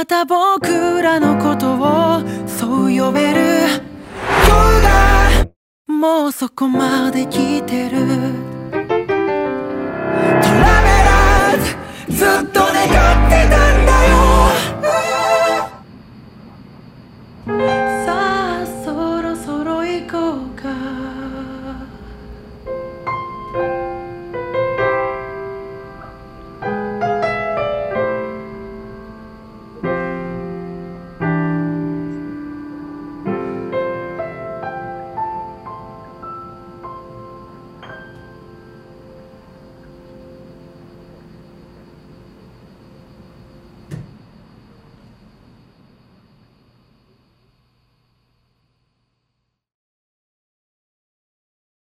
また僕らのことをそう呼べる。今日がもうそこまで来てる。トラベラーズずっと願ってたの。